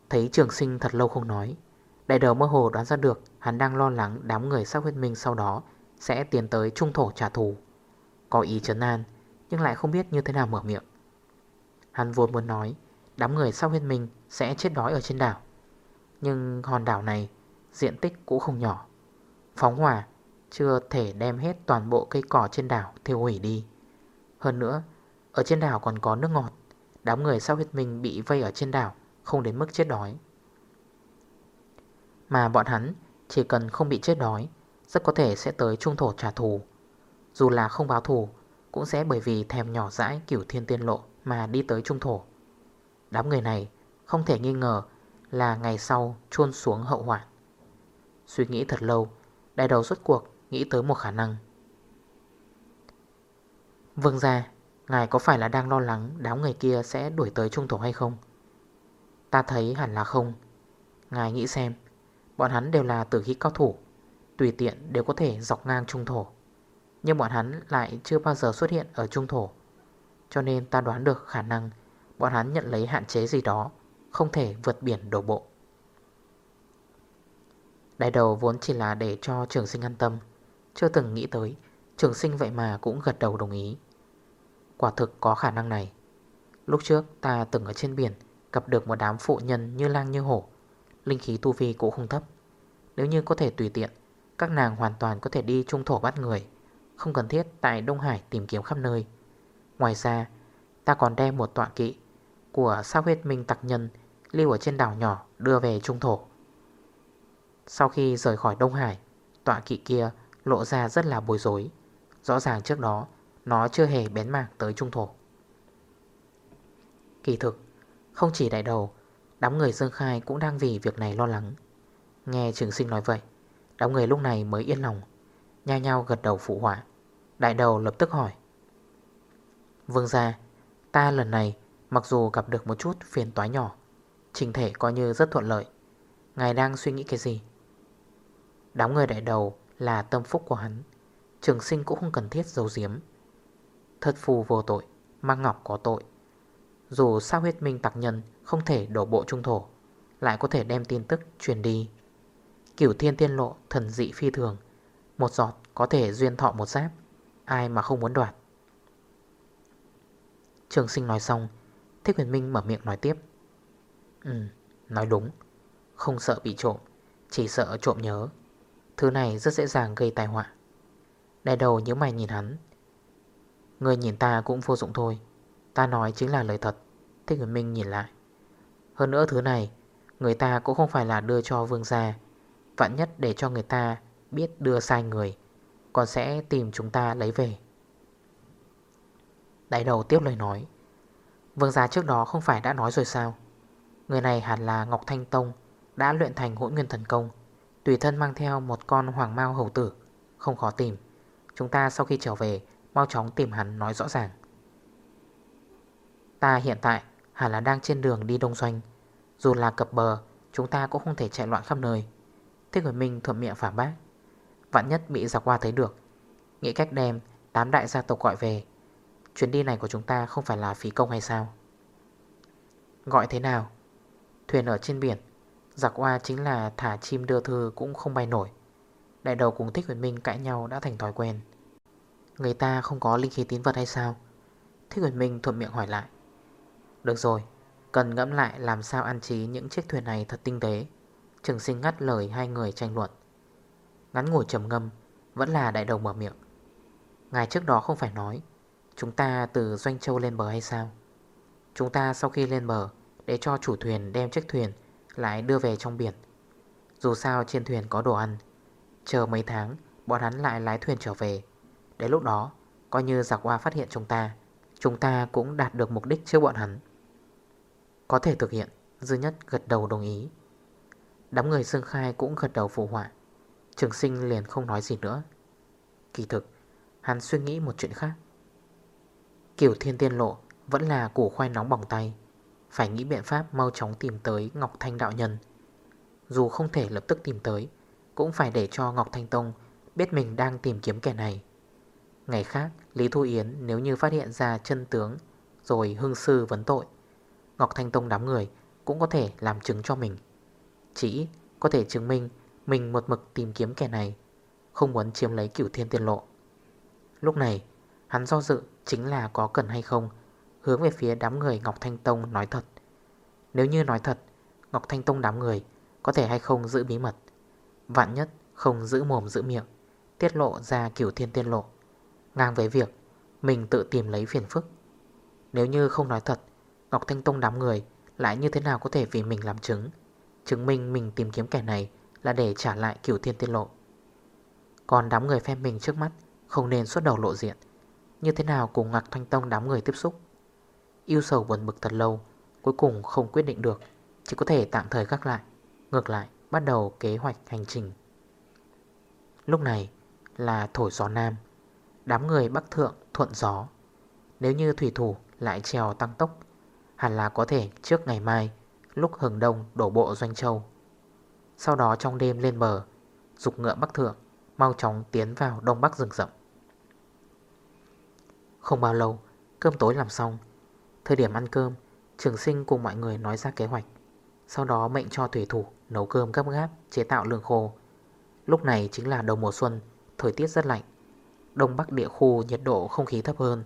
[SPEAKER 1] Thấy trường sinh thật lâu không nói, Đại đầu mơ hồ đoán ra được Hắn đang lo lắng đám người sắc huyết minh sau đó Sẽ tiến tới trung thổ trả thù. Có ý trấn an nhưng lại không biết như thế nào mở miệng. Hắn vốn muốn nói, Đám người sau huyết mình sẽ chết đói ở trên đảo. Nhưng hòn đảo này, Diện tích cũng không nhỏ. Phóng hỏa, chưa thể đem hết toàn bộ cây cỏ trên đảo thiêu hủy đi. Hơn nữa, Ở trên đảo còn có nước ngọt. Đám người sau huyết minh bị vây ở trên đảo, Không đến mức chết đói. Mà bọn hắn Chỉ cần không bị chết đói, Rất có thể sẽ tới trung thổ trả thù. Dù là không báo thù cũng sẽ bởi vì thèm nhỏ dãi kiểu thiên tiên lộ Mà đi tới trung thổ. Đám người này không thể nghi ngờ Là ngày sau chôn xuống hậu hoạn. Suy nghĩ thật lâu, Đại đầu suốt cuộc nghĩ tới một khả năng. Vương ra Ngài có phải là đang lo lắng đám người kia sẽ đuổi tới trung thổ hay không? Ta thấy hẳn là không. Ngài nghĩ xem, Bọn hắn đều là tử khí cao thủ, Tùy tiện đều có thể dọc ngang trung thổ. Nhưng bọn hắn lại chưa bao giờ xuất hiện ở trung thổ. Cho nên ta đoán được khả năng Bọn hắn nhận lấy hạn chế gì đó, Không thể vượt biển đổ bộ. Đại đầu vốn chỉ là để cho trường sinh an tâm, Chưa từng nghĩ tới Trường sinh vậy mà cũng gật đầu đồng ý. Quả thực có khả năng này. Lúc trước ta từng ở trên biển, Gặp được một đám phụ nhân như lang như hổ, Linh khí tu vi cũng không thấp. Nếu như có thể tùy tiện, Các nàng hoàn toàn có thể đi trung thổ bắt người. Không cần thiết tại Đông Hải tìm kiếm khắp nơi. Ngoài ra, Ta còn đem một tọa kỵ Của sao huyết minh tặc nhân Lưu ở trên đảo nhỏ đưa về trung thổ. Sau khi rời khỏi Đông Hải, Tọa kỵ kia lộ ra rất là bối rối. Rõ ràng trước đó, nó chưa hề bén mảng tới trung thổ. Kỳ thực, Không chỉ đại đầu, Đám người Dương Khai cũng đang vì việc này lo lắng. Nghe trường sinh nói vậy, Đám người lúc này mới yên lòng nha nhau gật đầu phụ họa. Đại đầu lập tức hỏi. Vương gia, Ta lần này mặc dù gặp được một chút phiền toái nhỏ, Trình thể coi như rất thuận lợi. Ngài đang suy nghĩ cái gì? Đám người đại đầu là tâm phúc của hắn, Trường sinh cũng không cần thiết giấu giếm. Thất phù vô tội, Mang ngọc có tội. Dù sao huyết minh tạc nhân Không thể đổ bộ trung thổ, Lại có thể đem tin tức truyền đi. Cửu thiên tiên lộ thần dị phi thường một giọt có thể duyên thọ một giáp Ai mà không muốn đoạt. Trường sinh nói xong Thích huyền minh mở miệng nói tiếp. Ừ, nói đúng Không sợ bị trộm Chỉ sợ trộm nhớ. Thứ này rất dễ dàng gây tai họa. Đại đầu nhớ mày nhìn hắn. Người nhìn ta cũng vô dụng thôi Ta nói chính là lời thật. Thích huyền minh nhìn lại. Hơn nữa thứ này Người ta cũng không phải là đưa cho vương gia Vạn nhất để cho người ta biết đưa sai người Còn sẽ tìm chúng ta lấy về. Đại đầu tiếp lời nói, Vương gia trước đó không phải đã nói rồi sao? Người này hẳn là Ngọc Thanh Tông, Đã luyện thành hỗn nguyên thần công, Tùy thân mang theo một con hoàng mau hầu tử, Không khó tìm. Chúng ta sau khi trở về, Mau chóng tìm hắn nói rõ ràng. Ta hiện tại hẳn là đang trên đường đi đông doanh. Dù là cập bờ, Chúng ta cũng không thể chạy loạn khắp nơi. Thế người mình thuận miệng phản bác. Vạn nhất bị giặc qua thấy được. Nghĩ cách đem tám đại gia tộc gọi về. Chuyến đi này của chúng ta không phải là phí công hay sao? Gọi thế nào? Thuyền ở trên biển. Giặc qua chính là thả chim đưa thư cũng không bay nổi. Đại đầu cùng Thích Huyền Minh cãi nhau đã thành thói quen. Người ta không có linh khí tín vật hay sao? Thích Huyền Minh thuận miệng hỏi lại. Được rồi, Cần ngẫm lại làm sao an trí những chiếc thuyền này thật tinh tế. Trường sinh ngắt lời hai người tranh luận. Ngắn ngồi trầm ngâm, Vẫn là đại đầu mở miệng. Ngài trước đó không phải nói, Chúng ta từ Doanh Châu lên bờ hay sao? Chúng ta sau khi lên bờ, Để cho chủ thuyền đem chiếc thuyền Lại đưa về trong biển. Dù sao trên thuyền có đồ ăn, Chờ mấy tháng, Bọn hắn lại lái thuyền trở về. Đến lúc đó, Coi như giặc hoa phát hiện chúng ta Chúng ta cũng đạt được mục đích trước bọn hắn. Có thể thực hiện, Dư nhất gật đầu đồng ý. Đám người xương khai cũng gật đầu phụ họa. Trường sinh liền không nói gì nữa. Kỳ thực, Hắn suy nghĩ một chuyện khác. Kiểu thiên tiên lộ Vẫn là củ khoai nóng bỏng tay, Phải nghĩ biện pháp mau chóng tìm tới Ngọc Thanh Đạo Nhân. Dù không thể lập tức tìm tới, Cũng phải để cho Ngọc Thanh Tông Biết mình đang tìm kiếm kẻ này. Ngày khác, Lý Thu Yến nếu như phát hiện ra chân tướng Rồi hưng sư vấn tội, Ngọc Thanh Tông đám người Cũng có thể làm chứng cho mình. Chỉ có thể chứng minh mình một mực tìm kiếm kẻ này, Không muốn chiếm lấy cửu thiên tiên lộ. Lúc này, Hắn do dự chính là có cần hay không, Hướng về phía đám người Ngọc Thanh Tông nói thật. Nếu như nói thật, Ngọc Thanh Tông đám người Có thể hay không giữ bí mật? Vạn nhất không giữ mồm giữ miệng, Tiết lộ ra cửu thiên tiên lộ, Ngang với việc Mình tự tìm lấy phiền phức. Nếu như không nói thật, Ngọc Thanh Tông đám người Lại như thế nào có thể vì mình làm chứng Chứng minh mình tìm kiếm kẻ này là để trả lại cửu thiên tiên lộ. Còn đám người phe mình trước mắt Không nên xuất đầu lộ diện. Như thế nào cùng Ngạc Thanh Tông đám người tiếp xúc? Yêu sầu buồn bực thật lâu, Cuối cùng không quyết định được, Chỉ có thể tạm thời gác lại, Ngược lại bắt đầu kế hoạch hành trình. Lúc này là thổi gió nam, Đám người bắc thượng thuận gió. Nếu như thủy thủ lại trèo tăng tốc, Hẳn là có thể trước ngày mai, Lúc hừng đông đổ bộ Doanh Châu sau đó trong đêm lên bờ, Dục ngựa bắc thượng Mau chóng tiến vào đông bắc rừng rậm. Không bao lâu, Cơm tối làm xong. Thời điểm ăn cơm, Trường sinh cùng mọi người nói ra kế hoạch. Sau đó mệnh cho thủy thủ nấu cơm gấp gáp, Chế tạo lương khô. Lúc này chính là đầu mùa xuân, Thời tiết rất lạnh. Đông bắc địa khu nhiệt độ không khí thấp hơn.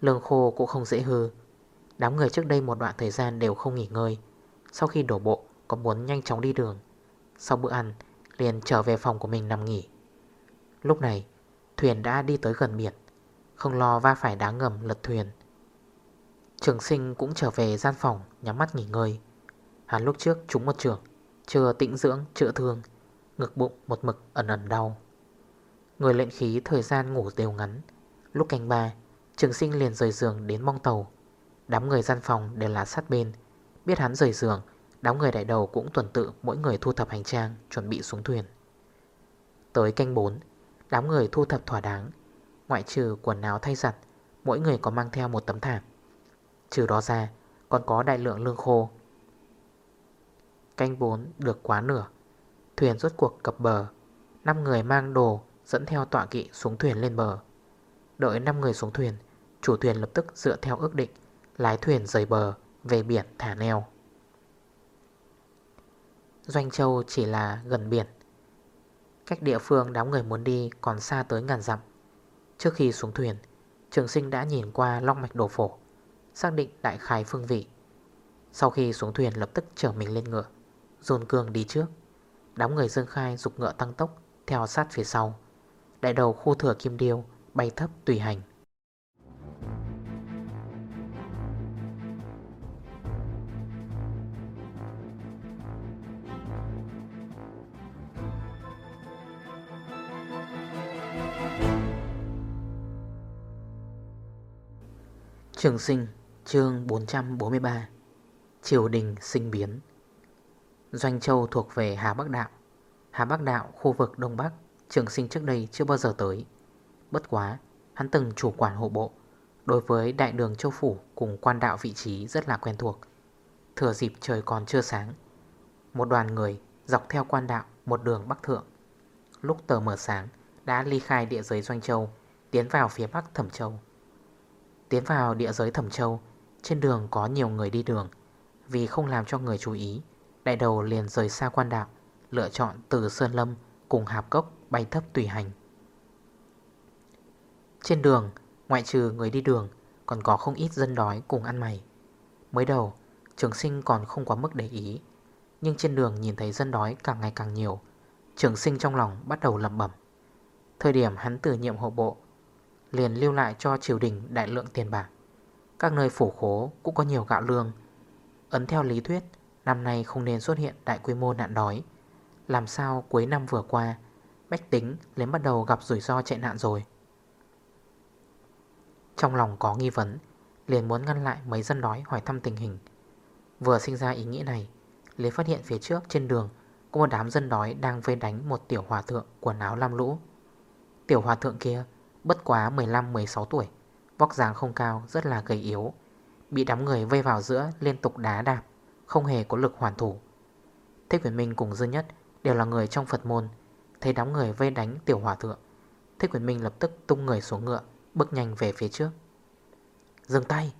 [SPEAKER 1] Lương khô cũng không dễ hư. Đám người trước đây một đoạn thời gian đều không nghỉ ngơi. Sau khi đổ bộ có muốn nhanh chóng đi đường. Sau bữa ăn, liền trở về phòng của mình nằm nghỉ. Lúc này, Thuyền đã đi tới gần biển, Không lo va phải đá ngầm lật thuyền. Trường sinh cũng trở về gian phòng, Nhắm mắt nghỉ ngơi. Hắn lúc trước trúng một trường, Chưa tĩnh dưỡng, chữa thương, Ngực bụng một mực ẩn ẩn đau. Người lệnh khí thời gian ngủ đều ngắn. Lúc canh ba, Trường sinh liền rời giường đến mong tàu. Đám người gian phòng đều là sát bên, Biết hắn rời giường Đám người đại đầu cũng tuần tự mỗi người thu thập hành trang, Chuẩn bị xuống thuyền. Tới canh 4 Đám người thu thập thỏa đáng. Ngoại trừ quần áo thay giặt, Mỗi người có mang theo một tấm thảm. Trừ đó ra, còn có đại lượng lương khô. Canh 4 được quá nửa. Thuyền rốt cuộc cập bờ. 5 người mang đồ dẫn theo tọa kỵ xuống thuyền lên bờ. Đợi 5 người xuống thuyền, Chủ thuyền lập tức dựa theo ước định, Lái thuyền rời bờ, Về biển thả neo. Doanh Châu chỉ là gần biển. Cách địa phương đám người muốn đi Còn xa tới ngàn dặm. Trước khi xuống thuyền, Trường sinh đã nhìn qua long mạch đồ phổ, Xác định đại khái phương vị. Sau khi xuống thuyền lập tức trở mình lên ngựa, Dồn cường đi trước. Đám người dương khai dục ngựa tăng tốc, Theo sát phía sau. Đại đầu khu thừa kim điêu Bay thấp tùy hành. Trường sinh, chương 443 Triều đình sinh biến. Doanh Châu thuộc về Hà Bắc Đạo. Hà Bắc Đạo, khu vực Đông Bắc, Trường sinh trước đây chưa bao giờ tới. Bất quá, Hắn từng chủ quản hộ bộ, Đối với đại đường châu phủ cùng quan đạo vị trí rất là quen thuộc. Thừa dịp trời còn chưa sáng, Một đoàn người dọc theo quan đạo một đường bắc thượng. Lúc tờ mở sáng, đã ly khai địa giới Doanh Châu, Tiến vào phía bắc Thẩm Châu. Tiến vào địa giới Thẩm Châu. Trên đường có nhiều người đi đường. Vì không làm cho người chú ý, Đại đầu liền rời xa quan đạo Lựa chọn từ Sơn Lâm cùng Hạp Cốc bay thấp tùy hành. Trên đường, Ngoại trừ người đi đường, Còn có không ít dân đói cùng ăn mày. Mới đầu, Trường sinh còn không quá mức để ý, Nhưng trên đường nhìn thấy dân đói càng ngày càng nhiều, Trường sinh trong lòng bắt đầu lầm bẩm. Thời điểm hắn từ nhiệm hộ bộ Liền lưu lại cho triều đình đại lượng tiền bạc. Các nơi phủ khố cũng có nhiều gạo lương. Ấn theo lý thuyết, Năm nay không nên xuất hiện đại quy mô nạn đói. Làm sao cuối năm vừa qua, Bách tính lên bắt đầu gặp rủi ro chạy nạn rồi. Trong lòng có nghi vấn, Liền muốn ngăn lại mấy dân đói hỏi thăm tình hình. Vừa sinh ra ý nghĩ này, liền phát hiện phía trước trên đường Có một đám dân đói đang vây đánh một tiểu hòa thượng quần áo lam lũ. Tiểu hòa thượng kia bất quá 15-16 tuổi. Vóc dáng không cao, rất là gầy yếu. Bị đám người vây vào giữa liên tục đá đạp, Không hề có lực hoàn thủ. Thích Quyền Minh cùng Dương Nhất Đều là người trong Phật môn, Thấy đám người vây đánh tiểu hòa thượng, Thích Quyền Minh lập tức tung người xuống ngựa, Bước nhanh về phía trước. Dừng tay!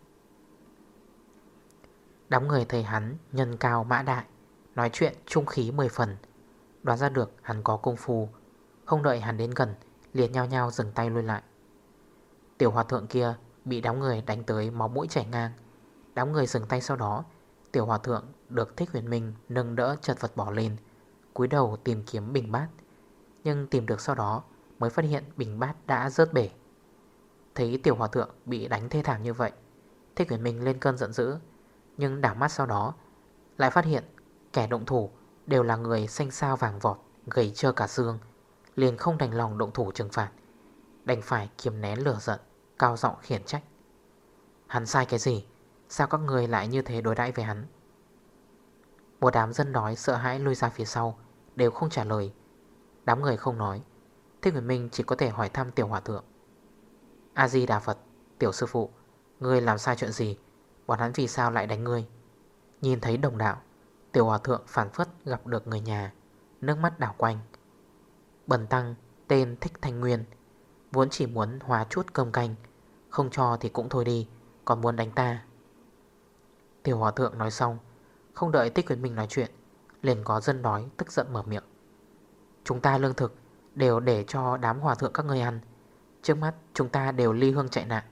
[SPEAKER 1] Đám người thấy hắn nhân cao mã đại, Nói chuyện trung khí 10 phần. Đoán ra được hắn có công phu, Không đợi hắn đến gần liền nhau nhau dừng tay lui lại. Tiểu hòa thượng kia Bị đám người đánh tới máu mũi chảy ngang. Đám người dừng tay sau đó, Tiểu hòa thượng được thích huyền minh Nâng đỡ chật vật bỏ lên, cúi đầu tìm kiếm bình bát. Nhưng tìm được sau đó Mới phát hiện bình bát đã rớt bể. Thấy tiểu hòa thượng bị đánh thê thảm như vậy, Thích huyền minh lên cơn giận dữ, Nhưng đảo mắt sau đó Lại phát hiện kẻ động thủ Đều là người xanh sao vàng vọt, Gầy trơ cả xương. Liền không đành lòng động thủ trừng phạt. Đành phải kiềm nén lửa giận, Cao giọng khiển trách. Hắn sai cái gì? Sao các người lại như thế đối đãi với hắn? Một đám dân đói sợ hãi lui ra phía sau, Đều không trả lời. Đám người không nói. Thế Nguyễn Minh chỉ có thể hỏi thăm tiểu hòa thượng. A-di-đà Phật Tiểu sư phụ, Ngươi làm sai chuyện gì? Bọn hắn vì sao lại đánh ngươi? Nhìn thấy đồng đạo, Tiểu hòa thượng phản phất gặp được người nhà, Nước mắt đảo quanh. Bần tăng, tên Thích Thanh Nguyên, Vốn chỉ muốn hóa chút cơm canh, Không cho thì cũng thôi đi, Còn muốn đánh ta. Tiểu hòa thượng nói xong, Không đợi Tích Quyền Minh nói chuyện, Liền có dân đói tức giận mở miệng. Chúng ta lương thực Đều để cho đám hòa thượng các ngươi ăn. Trước mắt chúng ta đều ly hương chạy nạn.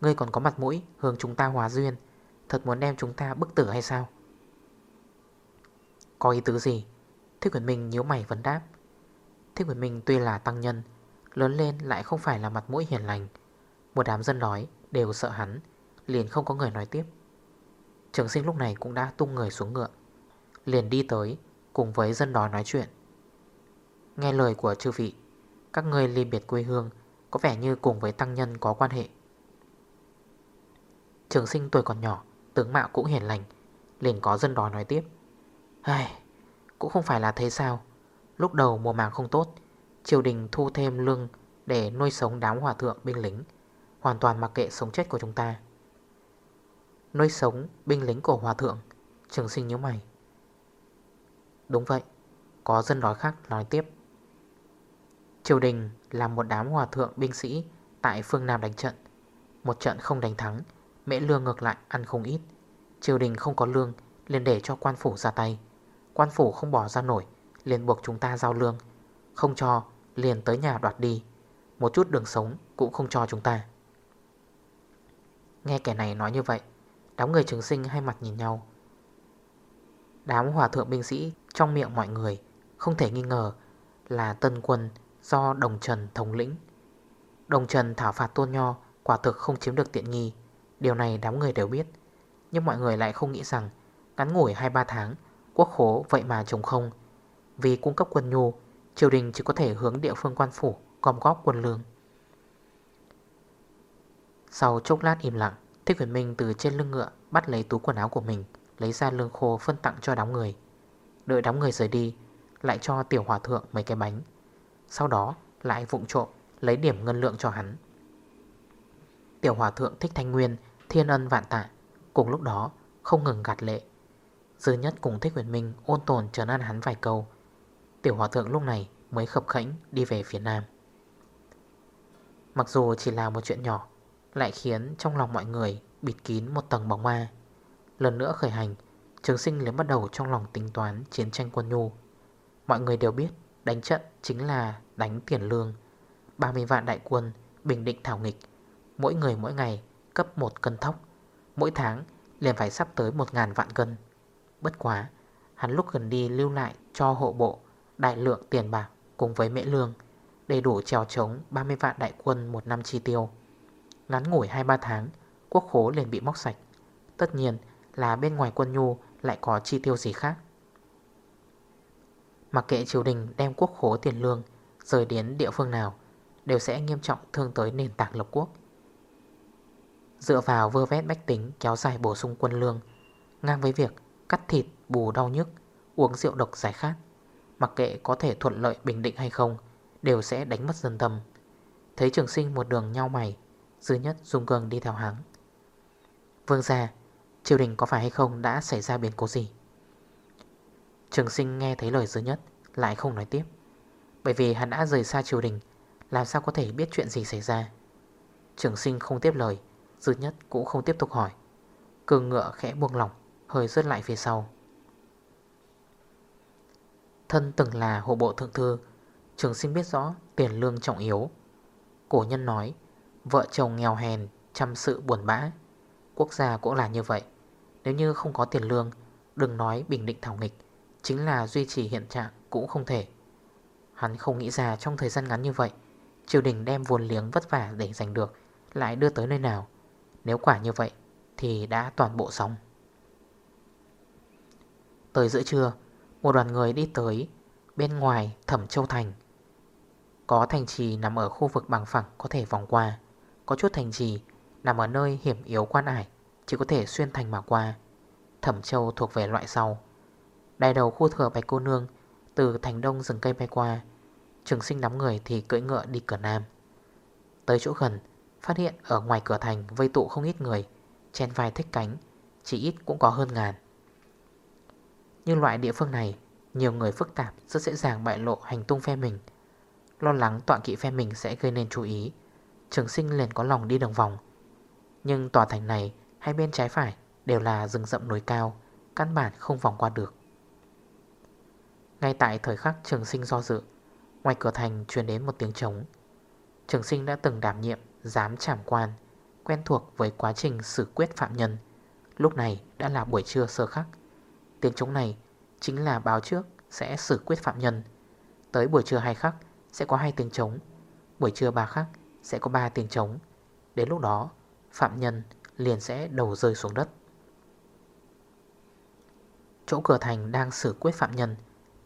[SPEAKER 1] Ngươi còn có mặt mũi hướng chúng ta hòa duyên. Thật muốn đem chúng ta bức tử hay sao? Có ý tứ gì? Thích Quyền Minh nhíu mày vấn đáp. Thích Quyền Minh tuy là tăng nhân Lớn lên lại không phải là mặt mũi hiền lành. Một đám dân nói đều sợ hắn Liền không có người nói tiếp. Trường sinh lúc này cũng đã tung người xuống ngựa Liền đi tới Cùng với dân đó nói chuyện. Nghe lời của chư vị Các người ly biệt quê hương Có vẻ như cùng với tăng nhân có quan hệ. Trường sinh tuổi còn nhỏ Tướng mạo cũng hiền lành Liền có dân đó nói tiếp. Ai, Cũng không phải là thế sao? Lúc đầu mùa màng không tốt, Triều đình thu thêm lương Để nuôi sống đám hòa thượng binh lính, Hoàn toàn mặc kệ sống chết của chúng ta. Nuôi sống binh lính của hòa thượng, Trường sinh nhớ mày. Đúng vậy, Có dân nói khác nói tiếp. Triều đình là một đám hòa thượng binh sĩ Tại phương Nam đánh trận. Một trận không đánh thắng, Mễ lương ngược lại ăn không ít. Triều đình không có lương, liền để cho quan phủ ra tay. Quan phủ không bỏ ra nổi liền buộc chúng ta giao lương. Không cho, liền tới nhà đoạt đi. Một chút đường sống cũng không cho chúng ta. Nghe kẻ này nói như vậy, Đám người trường sinh hai mặt nhìn nhau. Đám hòa thượng binh sĩ trong miệng mọi người Không thể nghi ngờ là tân quân do Đồng Trần thống lĩnh. Đồng Trần thảo phạt tôn nho Quả thực không chiếm được tiện nghi. Điều này đám người đều biết, Nhưng mọi người lại không nghĩ rằng Ngắn ngủi 2-3 tháng, Quốc khố vậy mà trống không. Vì cung cấp quân nhu, Triều đình chỉ có thể hướng địa phương quan phủ, Gom góp quân lương. Sau chốc lát im lặng, Thích Huyền Minh từ trên lưng ngựa Bắt lấy túi quần áo của mình, Lấy ra lương khô phân tặng cho đám người. Đợi đám người rời đi, Lại cho tiểu hòa thượng mấy cái bánh. Sau đó, lại vụng trộm Lấy điểm ngân lượng cho hắn. Tiểu hòa thượng thích thanh nguyên Thiên ân vạn tạ, Cùng lúc đó không ngừng gạt lệ. Dư nhất cùng thích huyền minh ôn tồn trấn an hắn vài câu Tiểu hòa thượng lúc này mới khập khảnh đi về phía nam. Mặc dù chỉ là một chuyện nhỏ, Lại khiến trong lòng mọi người bịt kín một tầng bóng ma. Lần nữa khởi hành, Trường sinh liền bắt đầu trong lòng tính toán chiến tranh quân nhu. Mọi người đều biết đánh trận chính là đánh tiền lương. 30 vạn đại quân bình định thảo nghịch, Mỗi người mỗi ngày cấp 1 cân thóc. Mỗi tháng liền phải sắp tới 1.000 vạn cân. Bất quá, Hắn lúc gần đi lưu lại cho hộ bộ Đại lượng tiền bạc cùng với mễ lương, Đầy đủ trèo chống 30 vạn đại quân một năm chi tiêu. Ngắn ngủi 2-3 tháng, Quốc khố liền bị móc sạch. Tất nhiên là bên ngoài quân nhu Lại có chi tiêu gì khác. Mặc kệ triều đình đem quốc khố tiền lương Rời đến địa phương nào, Đều sẽ nghiêm trọng thương tới nền tảng lập quốc. Dựa vào vơ vét bách tính Kéo dài bổ sung quân lương, Ngang với việc cắt thịt bù đau nhức, Uống rượu độc giải khát Mặc kệ có thể thuận lợi, bình định hay không, Đều sẽ đánh mất dân tâm. Thấy trường sinh một đường nhau mày, Dư nhất dung cường đi theo hắn. Vương ra Triều đình có phải hay không đã xảy ra biến cố gì? Trường sinh nghe thấy lời dư nhất, Lại không nói tiếp. Bởi vì hắn đã rời xa triều đình, Làm sao có thể biết chuyện gì xảy ra? Trường sinh không tiếp lời, Dư nhất cũng không tiếp tục hỏi. Cường ngựa khẽ buông lỏng, Hơi rớt lại phía sau. Thân từng là hộ bộ thượng thư, Trường sinh biết rõ tiền lương trọng yếu. Cổ nhân nói, Vợ chồng nghèo hèn, Chăm sự buồn bã. Quốc gia cũng là như vậy. Nếu như không có tiền lương, Đừng nói bình định thảo nghịch, Chính là duy trì hiện trạng cũng không thể. Hắn không nghĩ ra trong thời gian ngắn như vậy, Triều đình đem vốn liếng vất vả để giành được, Lại đưa tới nơi nào? Nếu quả như vậy, Thì đã toàn bộ xong. Tới giữa trưa một đoàn người đi tới, Bên ngoài Thẩm Châu Thành. Có thành trì nằm ở khu vực bằng phẳng Có thể vòng qua. Có chút thành trì nằm ở nơi hiểm yếu quan ải, Chỉ có thể xuyên thành mà qua. Thẩm Châu thuộc về loại sau. Đài đầu khu thừa bạch cô nương, Từ thành đông rừng cây bay qua. Trường sinh đám người thì cưỡi ngựa đi cửa nam. Tới chỗ gần, Phát hiện ở ngoài cửa thành vây tụ không ít người, Chen vai thích cánh, Chỉ ít cũng có hơn ngàn. Như loại địa phương này, Nhiều người phức tạp, rất dễ dàng bại lộ hành tung phe mình. Lo lắng tọa kỵ phe mình sẽ gây nên chú ý. Trường sinh liền có lòng đi đường vòng. Nhưng tòa thành này, Hai bên trái phải, đều là rừng rậm núi cao, Căn bản không vòng qua được. Ngay tại thời khắc trường sinh do dự, Ngoài cửa thành truyền đến một tiếng trống. Trường sinh đã từng đảm nhiệm, Giám trảm quan, Quen thuộc với quá trình xử quyết phạm nhân. Lúc này đã là buổi trưa sơ khắc. Tiếng trống này Chính là báo trước sẽ xử quyết phạm nhân. Tới buổi trưa hai khắc Sẽ có hai tiếng trống Buổi trưa ba khắc sẽ có ba tiếng trống Đến lúc đó, phạm nhân liền sẽ đầu rơi xuống đất. Chỗ cửa thành đang xử quyết phạm nhân,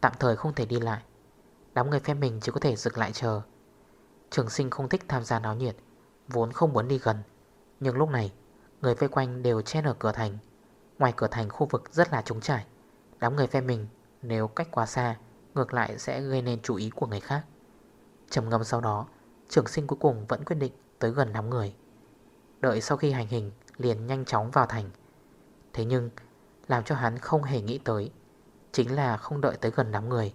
[SPEAKER 1] Tạm thời không thể đi lại. Đám người phe mình chỉ có thể dừng lại chờ. Trường sinh không thích tham gia náo nhiệt, Vốn không muốn đi gần. Nhưng lúc này, Người vây quanh đều chen ở cửa thành. Ngoài cửa thành khu vực rất là trống trải, Đám người phe mình nếu cách quá xa, Ngược lại sẽ gây nên chú ý của người khác. Trầm ngâm sau đó, trưởng sinh cuối cùng vẫn quyết định tới gần đám người. Đợi sau khi hành hình, Liền nhanh chóng vào thành. Thế nhưng, làm cho hắn không hề nghĩ tới, Chính là không đợi tới gần đám người.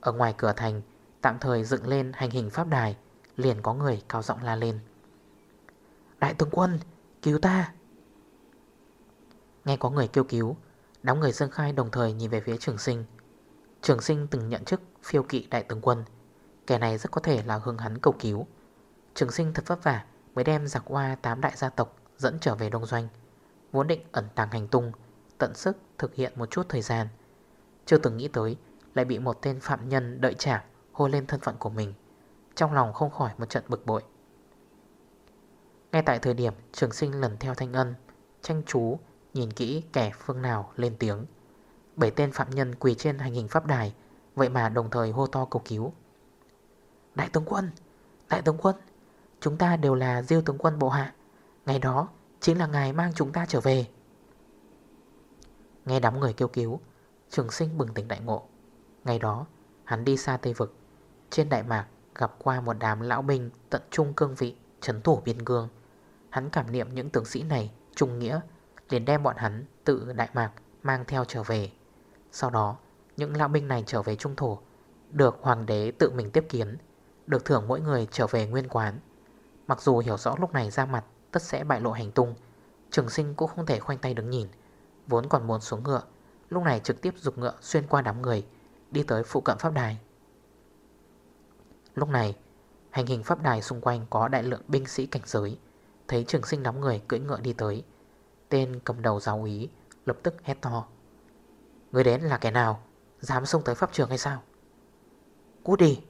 [SPEAKER 1] Ở ngoài cửa thành, Tạm thời dựng lên hành hình pháp đài, Liền có người cao giọng la lên. Đại tướng quân, Cứu ta! Nghe có người kêu cứu, Đám người Dương Khai đồng thời nhìn về phía trường sinh. Trường sinh từng nhận chức phiêu kỵ đại tướng quân, Kẻ này rất có thể là hương hắn cầu cứu. Trường sinh thật vất vả Mới đem giặc qua 8 đại gia tộc Dẫn trở về Đông Doanh, Vốn định ẩn tàng hành tung, Tận sức thực hiện một chút thời gian. Chưa từng nghĩ tới Lại bị một tên phạm nhân đợi trả Hô lên thân phận của mình, Trong lòng không khỏi một trận bực bội. Ngay tại thời điểm Trường sinh lần theo thanh ân, Tranh chú nhìn kỹ kẻ phương nào lên tiếng. Bảy tên phạm nhân quỳ trên hành hình pháp đài, Vậy mà đồng thời hô to cầu cứu. Đại tướng quân! Đại tướng quân! Chúng ta đều là diêu tướng quân bộ hạ. Ngày đó chính là ngài mang chúng ta trở về. Nghe đám người kêu cứu, Trường sinh bừng tỉnh đại ngộ. Ngày đó, hắn đi xa Tây Vực. Trên Đại Mạc gặp qua một đám lão binh Tận trung cương vị, Trấn thủ biên cương. Hắn cảm niệm những tướng sĩ này Trung nghĩa liền đem bọn hắn tự Đại Mạc Mang theo trở về. Sau đó, những lão binh này trở về trung thổ, Được hoàng đế tự mình tiếp kiến, Được thưởng mỗi người trở về nguyên quán. Mặc dù hiểu rõ lúc này ra mặt Tất sẽ bại lộ hành tung, Trường sinh cũng không thể khoanh tay đứng nhìn, Vốn còn muốn xuống ngựa, Lúc này trực tiếp dục ngựa xuyên qua đám người, Đi tới phụ cận pháp đài. Lúc này, Hành hình pháp đài xung quanh có đại lượng binh sĩ cảnh giới, Thấy trường sinh đám người cưỡi ngựa đi tới Tên cầm đầu giáo úy, Lập tức hét to. Người đến là kẻ nào? Dám xông tới pháp trường hay sao? Cút đi!